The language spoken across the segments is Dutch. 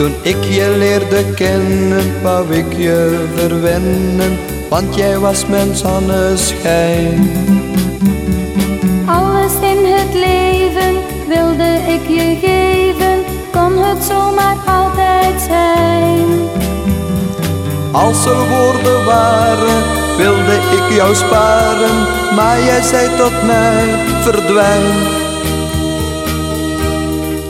Toen ik je leerde kennen, wou ik je verwennen, want jij was mijn zonneschijn. Alles in het leven wilde ik je geven, kon het zomaar altijd zijn. Als er woorden waren, wilde ik jou sparen, maar jij zei tot mij, verdwijn.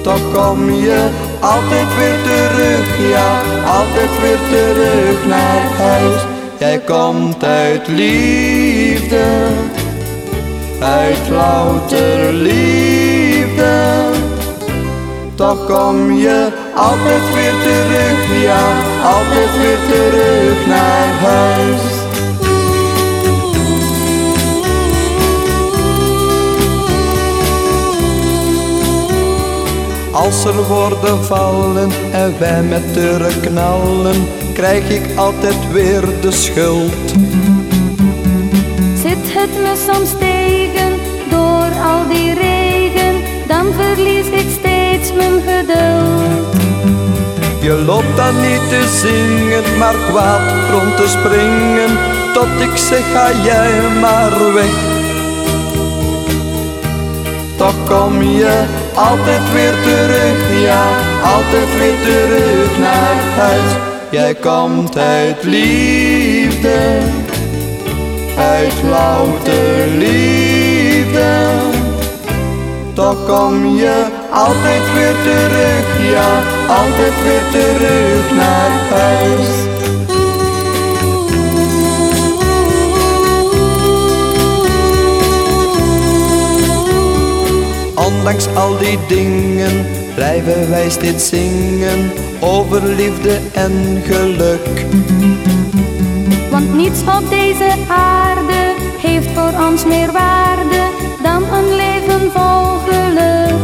Toch kom je altijd weer terug, ja, altijd weer terug naar huis. Jij komt uit liefde, uit louter liefde. Toch kom je altijd weer terug, ja, altijd weer terug naar huis. Als er woorden vallen en wij met deuren knallen, krijg ik altijd weer de schuld. Zit het me soms tegen door al die regen, dan verlies ik steeds mijn geduld. Je loopt dan niet te zingen, maar kwaad rond te springen, tot ik zeg ga jij maar weg. Toch kom je altijd weer terug, ja, altijd weer terug naar huis. Jij komt uit liefde, uit louter liefde. Toch kom je altijd weer terug, ja, altijd weer terug naar huis. Ondanks al die dingen blijven wij steeds zingen over liefde en geluk. Want niets op deze aarde heeft voor ons meer waarde dan een leven vol geluk.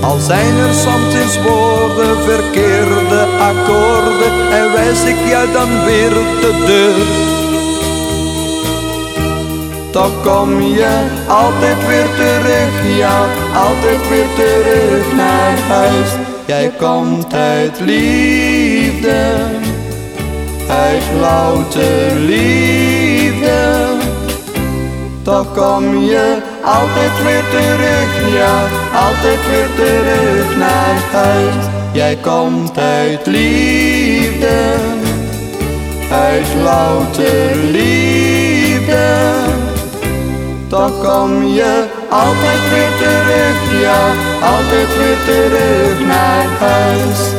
Al zijn er soms eens woorden, verkeerde akkoorden en wijs ik jou dan weer de deur. Toch kom je altijd weer terug, ja, altijd weer terug naar huis. Jij komt uit liefde, uit louter liefde. Toch kom je altijd weer terug, ja, altijd weer terug naar huis. Jij komt uit liefde, uit louter liefde. Kom je altijd weer terug, ja, altijd weer terug naar huis.